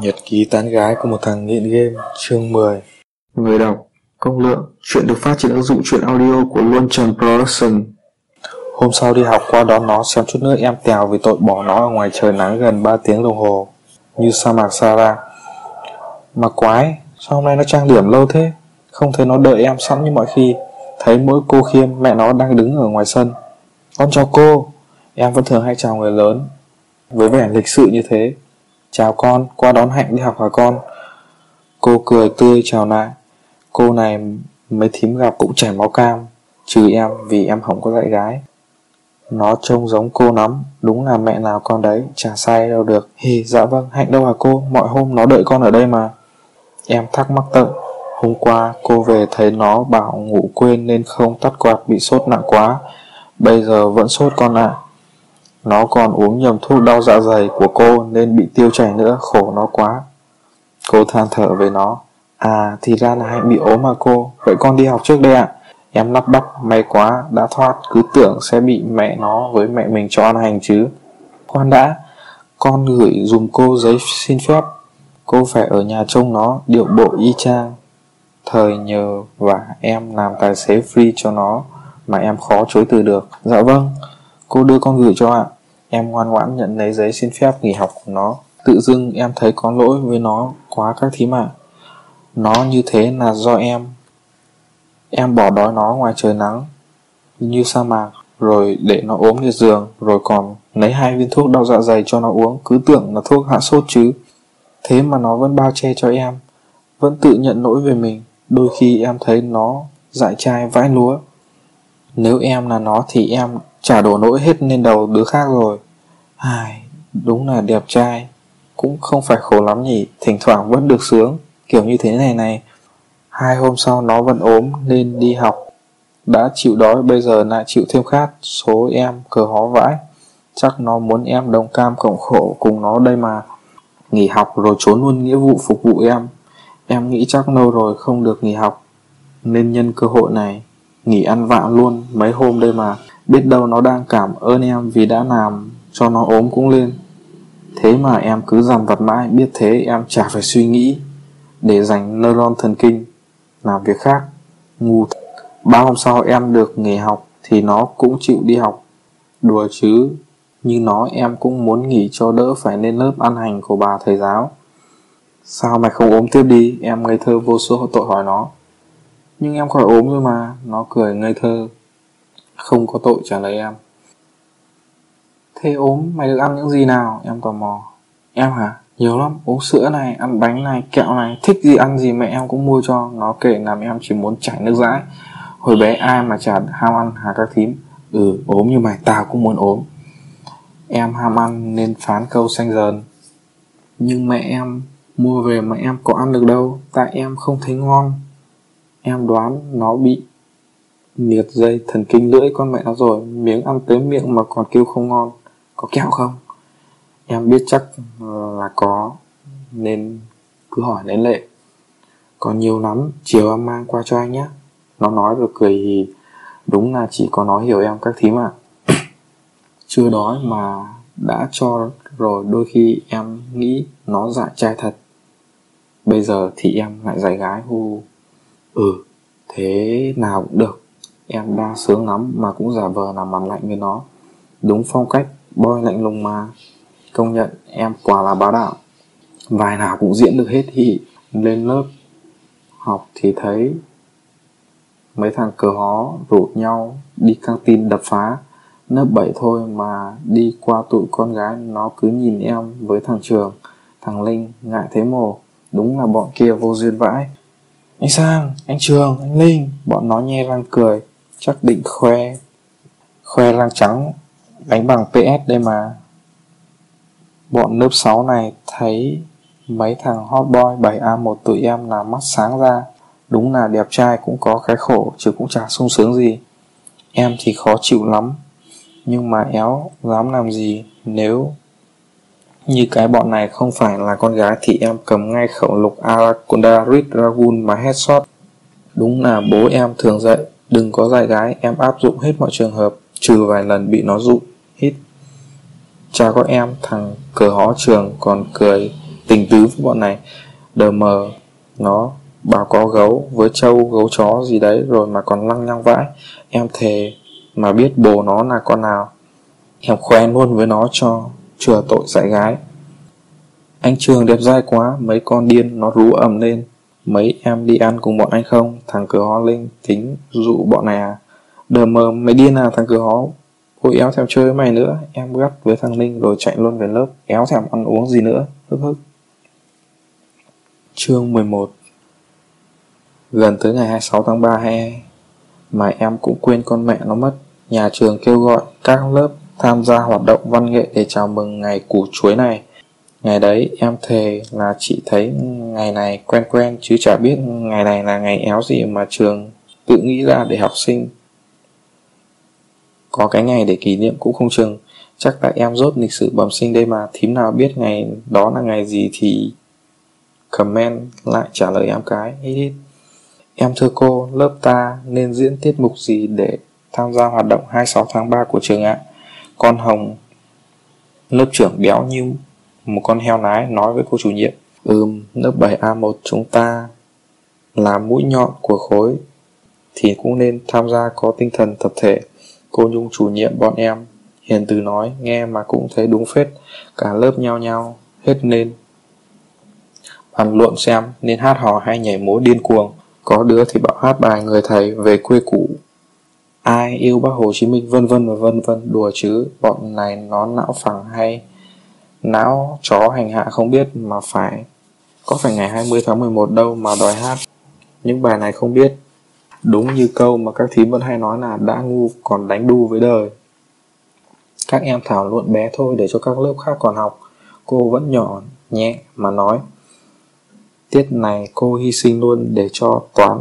Nhật ký tán gái của một thằng nghiện game chương 10 Người đọc Công lượng Chuyện được phát trên ứng dụng truyện audio của Luân Trần Production. Hôm sau đi học qua đón nó xem chút nước em tèo vì tội bỏ nó ở ngoài trời nắng gần 3 tiếng đồng hồ. Như sa mạc Sahara Mà quái Sao hôm nay nó trang điểm lâu thế? Không thấy nó đợi em sẵn như mọi khi. Thấy mỗi cô khiêm mẹ nó đang đứng ở ngoài sân. Con chào cô. Em vẫn thường hay chào người lớn. Với vẻ lịch sự như thế Chào con, qua đón Hạnh đi học hả con? Cô cười tươi chào lại. Cô này mấy thím gặp cũng chảy máu cam Trừ em vì em không có dạy gái. Nó trông giống cô lắm Đúng là mẹ nào con đấy Chả sai đâu được. Hì dạ vâng Hạnh đâu hả cô? Mọi hôm nó đợi con ở đây mà. Em thắc mắc tận. Hôm qua cô về thấy nó bảo ngủ quên Nên không tắt quạt bị sốt nặng quá Bây giờ vẫn sốt con ạ. à. Nó còn uống nhầm thuốc đau dạ dày của cô nên bị tiêu chảy nữa, khổ nó quá. Cô than thở với nó. À, thì ra là Hạnh bị ốm mà cô, vậy con đi học trước đây ạ. À? Em lắp bắp, may quá, đã thoát, cứ tưởng sẽ bị mẹ nó với mẹ mình cho ăn hành chứ. Khoan đã, con gửi dùm cô giấy xin phép. Cô phải ở nhà trông nó, điệu bộ y chang. Thời nhờ và em làm tài xế free cho nó mà em khó chối từ được. Dạ vâng, Cô đưa con gửi cho ạ. Em ngoan ngoãn nhận lấy giấy xin phép nghỉ học của nó. Tự dưng em thấy có lỗi với nó quá các thím ạ. Nó như thế là do em. Em bỏ đói nó ngoài trời nắng, như sa mạc, rồi để nó ốm liệt giường, rồi còn lấy hai viên thuốc đau dạ dày cho nó uống, cứ tưởng là thuốc hạ sốt chứ. Thế mà nó vẫn bao che cho em, vẫn tự nhận lỗi về mình. Đôi khi em thấy nó dại trai vãi lúa. Nếu em là nó thì em Trả đổ lỗi hết lên đầu đứa khác rồi Ai, đúng là đẹp trai. Cũng không phải khổ lắm nhỉ Thỉnh thoảng vẫn được sướng Kiểu như thế này này. Hai hôm sau nó vẫn ốm nên đi học. Đã chịu đói bây giờ lại chịu thêm khát Số em cờ hó vãi. Chắc nó muốn em đồng cam cộng khổ cùng nó đây mà. Nghỉ học rồi trốn luôn nghĩa vụ phục vụ em. Em nghĩ chắc lâu rồi không được nghỉ học. Nên nhân cơ hội này Nghỉ ăn vạ luôn mấy hôm đây mà. Biết đâu nó đang cảm ơn em vì đã làm cho nó ốm cũng lên. Thế mà em cứ dằn vặt mãi, Biết thế em chả phải suy nghĩ Để dành neuron thần kinh, Làm việc khác. Ngu Ba hôm sau em được nghỉ học Thì nó cũng chịu đi học. Đùa chứ, Như nó em cũng muốn nghỉ cho đỡ phải lên lớp ăn hành của bà thầy giáo. Sao mày không ốm tiếp đi? Em ngây thơ vô số tội hỏi nó. Nhưng em khỏi ốm rồi mà, Nó cười ngây thơ, không có tội trả lời em. Thế ốm mày được ăn những gì nào? Em tò mò. Em hả? Nhiều lắm, uống sữa này, ăn bánh này, kẹo này. Thích gì ăn gì mẹ em cũng mua cho. Nó kể làm em chỉ muốn chảy nước dãi. Hồi bé ai mà chả ham ăn hà các thím. Ừ, ốm như mày, tao cũng muốn ốm. Em ham ăn nên phán câu xanh dần Nhưng mẹ em mua về mà em có ăn được đâu. Tại em không thấy ngon. Em đoán nó bị liệt dây thần kinh lưỡi con mẹ nó rồi. Miếng ăn tới miệng mà còn kêu không ngon có kẹo không? Em biết chắc ờ, là có, nên cứ hỏi đến lệ. Còn nhiều lắm, chiều em mang qua cho anh nhé. Nó nói rồi cười thì đúng là chỉ có nó hiểu em các thím ạ à. chưa đói mà đã cho rồi, đôi khi em nghĩ nó dại trai thật. Bây giờ thì em lại dạy gái hu ừ thế nào cũng được. Em đang sướng lắm mà cũng giả vờ làm mặt lạnh với nó. Đúng phong cách bơi lạnh lùng mà. Công nhận em quả là bá đạo. Vài nào cũng diễn được hết thì Lên lớp học thì thấy Mấy thằng cờ hó rủ nhau đi căng tin đập phá. Lớp 7 thôi mà đi qua tụi con gái Nó cứ nhìn em với thằng Trường Thằng Linh ngại thế mồ. Đúng là bọn kia vô duyên vãi. Anh Sang, anh Trường, anh Linh Bọn nó nhe răng cười chắc định khoe khoe răng trắng đánh bằng PS đây mà. Bọn lớp 6 này thấy mấy thằng hot boy 7A1 tụi em là mắt sáng ra. Đúng là đẹp trai cũng có cái khổ chứ cũng chả sung sướng gì. Em thì khó chịu lắm. Nhưng mà éo dám làm gì nếu như cái bọn này không phải là con gái thì em cầm ngay khẩu lục Araconda Red Dragon mà headshot. Đúng là bố em thường dạy Đừng có dài gái, em áp dụng hết mọi trường hợp, trừ vài lần bị nó dụ. Cha có em, thằng cờ hó trường còn cười tình tứ với bọn này. Đờ mờ nó bảo có gấu với trâu gấu chó gì đấy rồi mà còn lăng nhăng vãi. Em thề mà biết bồ nó là con nào. Em khoe luôn với nó cho chừa tội dạy gái. Anh trường đẹp dai quá mấy con điên nó rú ầm lên. Mấy em đi ăn cùng bọn anh không? Thằng cửa hó linh tính dụ bọn này à? Đờ mờ mày điên à thằng cửa hó? Ôi éo thèm chơi với mày nữa. Em gắt với thằng Ninh rồi chạy luôn về lớp, Éo thèm ăn uống gì nữa, Hức hức. Chương 11 Gần tới ngày 26 tháng 3 hay Mà em cũng quên con mẹ nó mất. Nhà trường kêu gọi các lớp tham gia hoạt động văn nghệ để chào mừng ngày củ chuối này. Ngày đấy, em thề là chị thấy ngày này quen quen chứ chả biết ngày này là ngày éo gì mà trường tự nghĩ ra để học sinh có cái ngày để kỷ niệm cũng không chừng. Chắc tại em rốt lịch sử bẩm sinh đây mà Thím nào biết ngày đó là ngày gì thì Comment lại trả lời em cái. Hít hít. Em thưa cô, lớp ta nên diễn tiết mục gì để tham gia hoạt động 26 tháng 3 của trường ạ? Con Hồng Lớp trưởng béo như một con heo nái nói với cô chủ nhiệm. Ừm, lớp 7A1 chúng ta là mũi nhọn của khối thì cũng nên tham gia có tinh thần tập thể. Cô Nhung chủ nhiệm bọn em. Hiền từ nói, nghe mà cũng thấy đúng phết. Cả lớp nhau nhau Hết nên Bàn luận xem, nên hát hò hay nhảy múa điên cuồng. Có đứa thì bảo hát bài người thầy về quê cũ. Ai yêu bác Hồ Chí Minh? Vân vân và vân vân. Đùa chứ, Bọn này nó não phẳng hay Não chó hành hạ không biết mà phải. Có phải ngày 20 tháng 11 đâu mà đòi hát. Những bài này không biết. Đúng như câu mà các thím vẫn hay nói là đã ngu còn đánh đu với đời. Các em thảo luận bé thôi để cho các lớp khác còn học. Cô vẫn nhỏ, nhẹ mà nói. Tiết này cô hy sinh luôn để cho toán,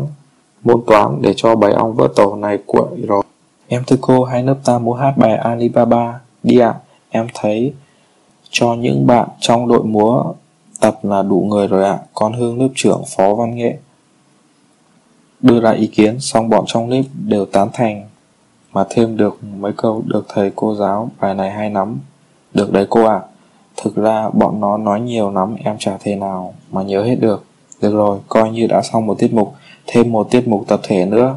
môn toán để cho bầy ong vỡ tổ này quậy rồi. Em thưa cô, hai lớp ta muốn hát bài Alibaba. Đi ạ, à, em thấy cho những bạn trong đội múa tập là đủ người rồi ạ. À. Con Hương lớp trưởng phó văn nghệ đưa ra ý kiến xong bọn trong clip đều tán thành, mà thêm được mấy câu được thầy cô giáo bài này hay lắm. Được đấy cô ạ. À. thực ra bọn nó nói nhiều lắm, em chả thể nào mà nhớ hết được. Được rồi, coi như đã xong một tiết mục, thêm một tiết mục tập thể nữa.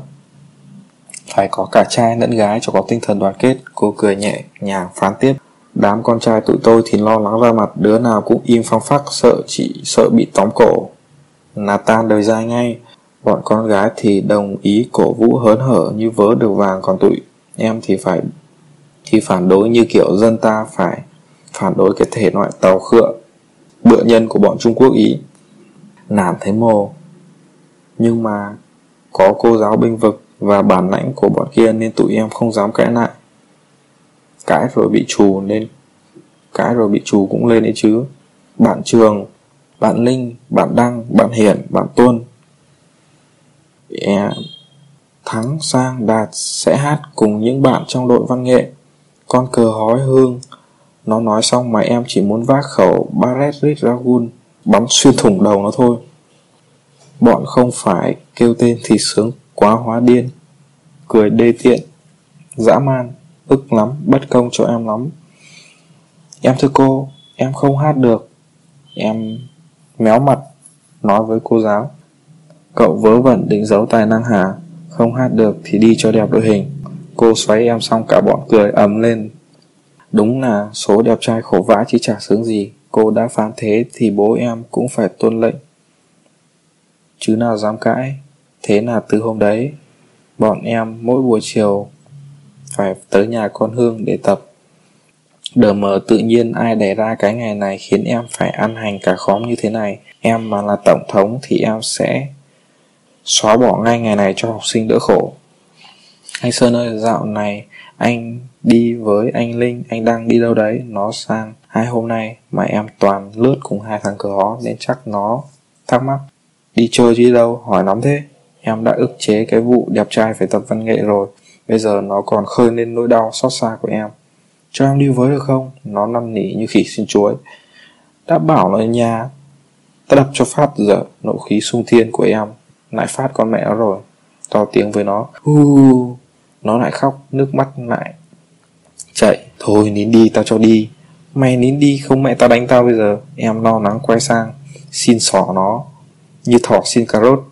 Phải có cả trai lẫn gái cho có tinh thần đoàn kết, cô cười nhẹ nhàng phán tiếp. Đám con trai tụi tôi thì lo lắng ra mặt, đứa nào cũng im phăng phắc, sợ chị, sợ bị tóm cổ. Là tan đời dài ngay. Bọn con gái thì đồng ý cổ vũ hớn hở như vớ được vàng còn tụi em thì phải thì phản đối như kiểu dân ta phải phản đối cái thể loại tàu khựa bựa nhân của bọn Trung Quốc Ý. Nản thấy mồ. Nhưng mà có cô giáo binh vực và bản lãnh của bọn kia nên tụi em không dám cãi lại. Cãi rồi bị trù nên cãi rồi bị trù cũng lên đấy chứ. Bạn trường, bạn Linh, bạn Đăng, bạn Hiển, bạn Tuân. Thắng, Sang, Đạt sẽ hát cùng những bạn trong đội văn nghệ. Con cờ hói hương. Nó nói xong mà em chỉ muốn vác khẩu Barret Rit Dragun bắn xuyên thủng đầu nó thôi. Bọn không phải kêu tên thì sướng quá hóa điên. Cười đê tiện, dã man, ức lắm, bất công cho em lắm. Em thưa cô, em không hát được. Em méo mặt, nói với cô giáo. Cậu vớ vẩn định giấu tài năng hả? Không hát được thì đi cho đẹp đội hình. Cô xoáy em xong cả bọn cười ấm lên. Đúng là số đẹp trai khổ vã chứ chả sướng gì. Cô đã phán thế thì bố em cũng phải tuân lệnh. Chứ nào dám cãi. Thế là từ hôm đấy, bọn em mỗi buổi chiều phải tới nhà con Hương để tập. Đờ mờ tự nhiên ai đẻ ra cái ngày này khiến em phải ăn hành cả khóm như thế này. Em mà là tổng thống thì em sẽ xóa bỏ ngay ngày này cho học sinh đỡ khổ. Anh Sơn ơi, dạo này anh đi với anh Linh, anh đang đi đâu đấy, nó sang hai hôm nay mà em toàn lướt cùng hai thằng cờ hó nên chắc nó thắc mắc. Đi chơi chứ đâu, hỏi lắm thế. Em đã ức chế cái vụ đẹp trai phải tập văn nghệ rồi, bây giờ nó còn khơi lên nỗi đau xót xa của em. Cho em đi với được không? Nó năn nỉ như khỉ xin chuối. Đã bảo nó ở nhà, ta đập cho phát giờ nộ khí sung thiên của em lại phát con mẹ nó rồi. To tiếng với nó. Hu nó lại khóc, nước mắt lại chạy thôi, nín đi, tao cho đi. Mày nín đi, không mẹ tao đánh tao bây giờ. Em lo lắng quay sang, Xin xỏ nó. Như thỏ xin cà rốt.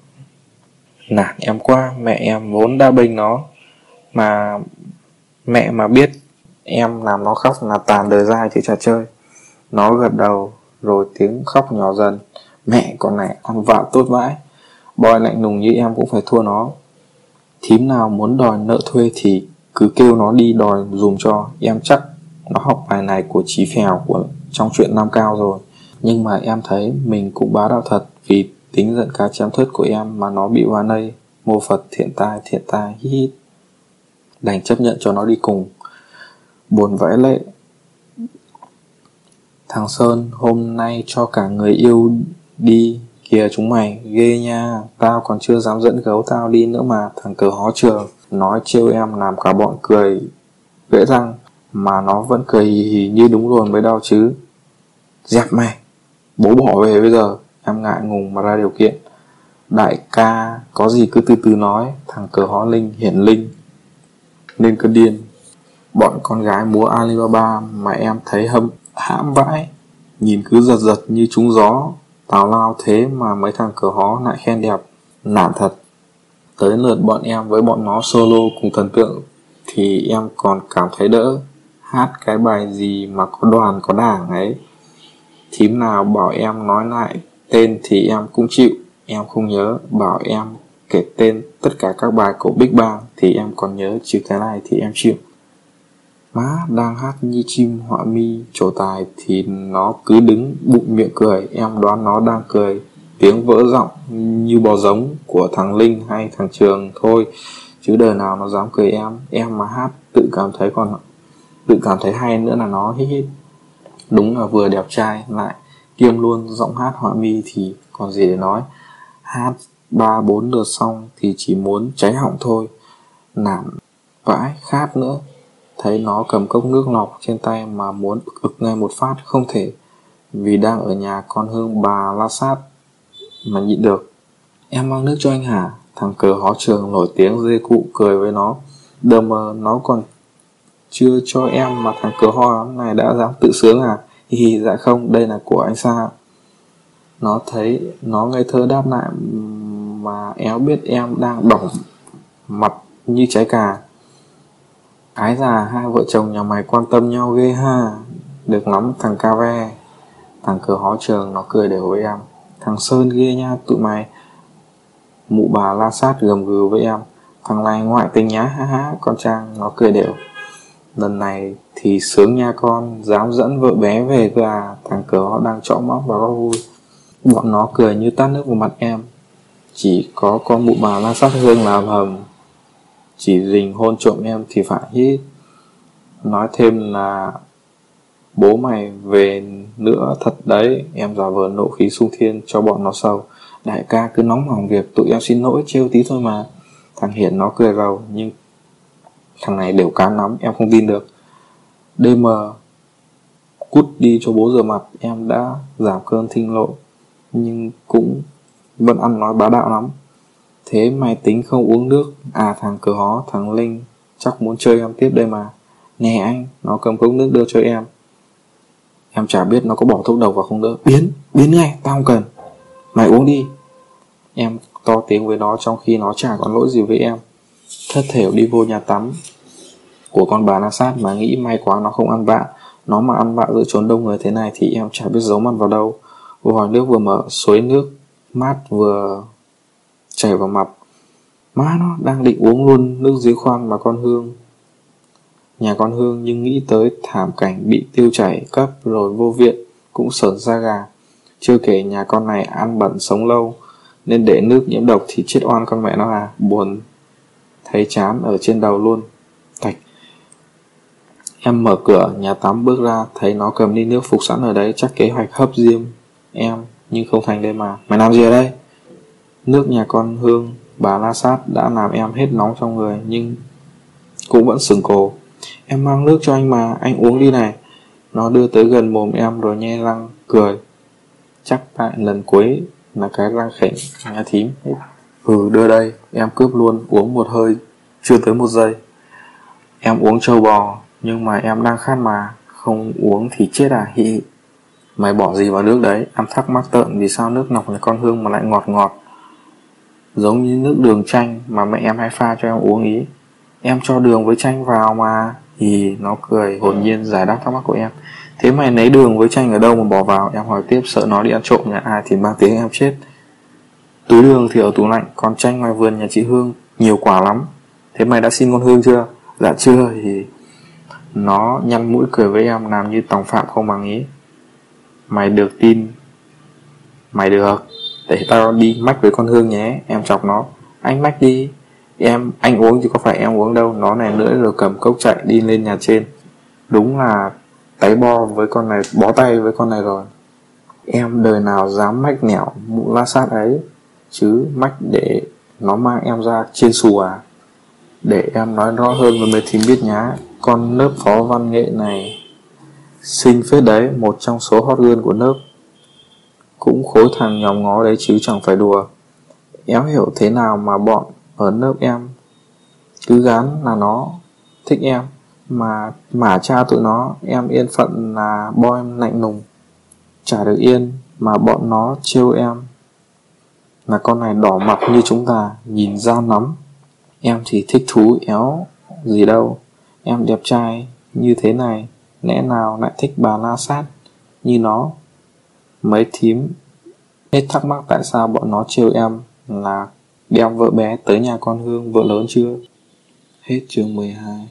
Nản em quá, Mẹ em vốn đã bênh nó. Mà Mẹ mà biết Em làm nó khóc là tàn đời dai chứ trò chơi. Nó gật đầu, Rồi tiếng khóc nhỏ dần. Mẹ con này ăn vạ tốt vãi. Boy lạnh lùng như em cũng phải thua nó. Thím nào muốn đòi nợ thuê thì cứ kêu nó đi đòi dùm cho. Em chắc nó học bài này của chí phèo của trong chuyện Nam Cao rồi. Nhưng mà em thấy mình cũng bá đạo thật Vì tính giận cá chém thớt của em mà nó bị hoa nây Mô Phật thiện tai thiện tai, hít hít. Đành chấp nhận cho nó đi cùng. Buồn vãi lệ. Thằng Sơn, hôm nay cho cả người yêu đi Kìa chúng mày, ghê nha. Tao còn chưa dám dẫn gấu tao đi nữa mà Thằng cờ hó trường Nói trêu em làm cả bọn cười Gãy răng Mà nó vẫn cười hì hì như đúng rồi mới đau chứ. Dẹp mày. Bố bỏ về bây giờ. Em ngại ngùng mà ra điều kiện. Đại ca có gì cứ từ từ nói. Thằng cờ hó linh hiển linh. Nên cứ điên. Bọn con gái múa Alibaba Mà em thấy hâm hãm vãi. Nhìn cứ giật giật như trúng gió. Tào lao thế mà mấy thằng cửa hó lại khen đẹp. Nản thật. Tới lượt bọn em với bọn nó solo cùng thần tượng, Thì em còn cảm thấy đỡ. Hát cái bài gì mà có đoàn, có đảng ấy. Thím nào bảo em nói lại tên thì em cũng chịu. Em không nhớ, bảo em kể tên tất cả các bài của Big Bang Thì em còn nhớ. Chứ cái này thì em chịu. Má đang hát như chim họa mi, trổ tài thì nó cứ đứng bụng miệng cười. Em đoán nó đang cười. Tiếng vỡ giọng như bò giống của thằng Linh hay thằng Trường thôi, Chứ đời nào nó dám cười em. Em mà hát tự cảm thấy còn, tự cảm thấy hay nữa là nó hít hít. Đúng là vừa đẹp trai, lại kiêm luôn giọng hát họa mi thì còn gì để nói. Hát ba bốn lượt xong thì chỉ muốn cháy họng thôi. Nản vãi khát nữa. Thấy nó cầm cốc nước lọc trên tay mà muốn ực ngay một phát không thể Vì đang ở nhà con hương bà la sát Mà nhịn được Em mang nước cho anh hả? Thằng cờ hó trường nổi tiếng dê cụ cười với nó Đờ mờ nó còn chưa cho em mà thằng cờ ho này đã dám tự sướng à? Hi hi dạ không, đây là của anh Sa Nó thấy nó ngây thơ đáp lại mà éo biết em đang đỏ mặt như trái cà Ái già, hai vợ chồng nhà mày quan tâm nhau ghê ha. Được lắm, thằng ca ve. Thằng cửa hó trường, nó cười đều với em. Thằng Sơn ghê nha, tụi mày. Mụ bà la sát gầm gừ với em. Thằng này ngoại tình nhá, ha ha, Con Trang nó cười đều. Lần này thì sướng nha con, Dám dẫn vợ bé về cơ à Thằng cửa họ đang trọ móc và có vui. Bọn nó cười như tát nước vào mặt em. Chỉ có con mụ bà la sát hương làm hầm chỉ dình hôn trộm em thì phải hít. Nói thêm là, bố mày về nữa thật đấy, em giả vờ nộ khí sung thiên cho bọn nó sâu. Đại ca cứ nóng lòng việc tụi em xin lỗi, trêu tí thôi mà. Thằng hiển nó cười rầu, nhưng thằng này đều cá lắm em không tin được. Đêm cút đi cho bố rửa mặt, em đã giảm cơn thinh lộ, nhưng cũng vẫn ăn nói bá đạo lắm. Thế mày tính không uống nước. À thằng cửa hó, thằng Linh Chắc muốn chơi em tiếp đây mà. Nè anh, nó cầm cốc nước đưa cho em. Em chả biết nó có bỏ thuốc đầu vào không đỡ Biến, biến ngay, tao không cần. Mày uống đi. Em to tiếng với nó trong khi nó chả có lỗi gì với em. Thất thểu đi vô nhà tắm Của con bà na sát mà nghĩ may quá nó không ăn vạ. Nó mà ăn vạ giữa trốn đông người thế này Thì em chả biết giấu mặt vào đâu. Vừa hỏi nước vừa mở suối nước mát vừa chảy vào mặt. Má nó đang định uống luôn nước dưới khoan mà con Hương. Nhà con Hương nhưng nghĩ tới thảm cảnh bị tiêu chảy cấp rồi vô viện, cũng sởn da gà. Chưa kể nhà con này ăn bẩn sống lâu, Nên để nước nhiễm độc thì chết oan con mẹ nó à Buồn. Thấy chán ở trên đầu luôn. Thạch. Em mở cửa, nhà tắm bước ra, Thấy nó cầm ly nước phục sẵn ở đấy, Chắc kế hoạch hấp diêm Em, Nhưng không thành đây mà. Mày làm gì ở đây? Nước nhà con Hương, bà La Sát đã làm em hết nóng trong người nhưng cũng vẫn sừng cổ. Em mang nước cho anh mà, anh uống đi này. Nó đưa tới gần mồm em rồi nhe răng, cười. Chắc tại lần cuối là cái răng khểnh nhà thím. Ừ, đưa đây, em cướp luôn, uống một hơi, chưa tới một giây. Em uống trâu bò, nhưng mà em đang khát mà, Không uống thì chết à hị Mày bỏ gì vào nước đấy Em thắc mắc tợn vì sao nước nọc nhà con Hương mà lại ngọt ngọt Giống như nước đường chanh Mà mẹ em hay pha cho em uống ý. Em cho đường với chanh vào mà. Thì nó cười, hồn nhiên giải đáp thắc mắc của em. Thế mày lấy đường với chanh ở đâu mà bỏ vào? Em hỏi tiếp, sợ nó đi ăn trộm nhà ai Thì mang tiếng em chết. Túi đường thì ở tủ lạnh, Còn chanh ngoài vườn nhà chị Hương, nhiều quả lắm. Thế mày đã xin con Hương chưa? Dạ chưa, thì Nó nhăn mũi cười với em, Làm như tòng phạm không bằng ý. Mày được tin, Mày được. Để tao đi mách với con Hương nhé, Em chọc nó. Anh mách đi. Em, anh uống chứ có phải em uống đâu. Nó này nữa rồi cầm cốc chạy đi lên nhà trên. Đúng là tay bo với con này, Bó tay với con này rồi. Em đời nào dám mách nẻo mụ la sát ấy? Chứ mách để Nó mang em ra trên xù à? Để em nói rõ hơn với mấy thím biết nhá. Con lớp phó văn nghệ này Xinh phết đấy, Một trong số hot girl của lớp. Cũng khối thằng nhóm ngó đấy chứ chẳng phải đùa. Éo hiểu thế nào mà bọn Ở lớp em? Cứ gán là nó Thích em, Mà mà cha tụi nó, Em yên phận là boy lạnh lùng. Chả được yên Mà bọn nó trêu em. Là con này đỏ mặt như chúng ta, Nhìn ra lắm Em thì thích thú éo Gì đâu. Em đẹp trai như thế này, Lẽ nào lại thích bà la sát Như nó? Mấy thím Hết thắc mắc tại sao bọn nó trêu em Là đem vợ bé tới nhà con Hương, Vợ lớn chưa? Hết chương 12